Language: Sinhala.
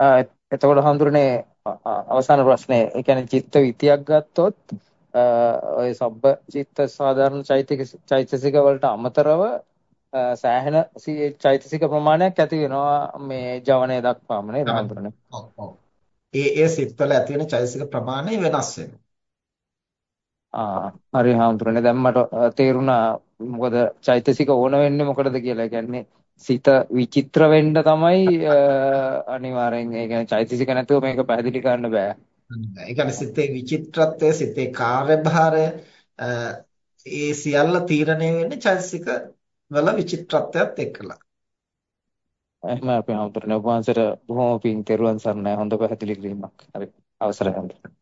එතකොට හඳුරන්නේ අවසාන ප්‍රශ්නේ ඒ කියන්නේ චිත්ත විතියක් ගත්තොත් ඔය සබ්බ චිත්ත සාධාරණ චෛතසික චෛතසික වලට අමතරව සෑහෙන චෛතසික ප්‍රමාණයක් ඇති වෙනවා මේ ජවනය දක්වාම නේද හඳුරන්නේ. ඒ ඒ සිත්වල ඇති වෙන චෛතසික ප්‍රමාණය වෙනස් වෙනවා. ආ හරි හඳුරන්නේ දැන් මට තේරුණා මොකද චෛතසික ඕන වෙන්නේ මොකටද කියලා. කියන්නේ සිත විචිත්‍ර වෙන්න තමයි අනිවාර්යෙන් ඒ කියන්නේ චෛතසික නැතුව මේක පැහැදිලි කරන්න බෑ. ඒ කියන්නේ සිතේ විචිත්‍රත්වය සිතේ කාර්යභාරය ඒ සියල්ල තීරණය වෙන්නේ චෛතසික වල විචිත්‍රත්වයත් එක්කලා. එහෙනම් අපි ඔබ වහන්සේට බොහොම පිං තෙරුවන් සරණයි හොඳ පැහැදිලි කිරීමක්. හරි අවසරයි හඳුරන්නේ.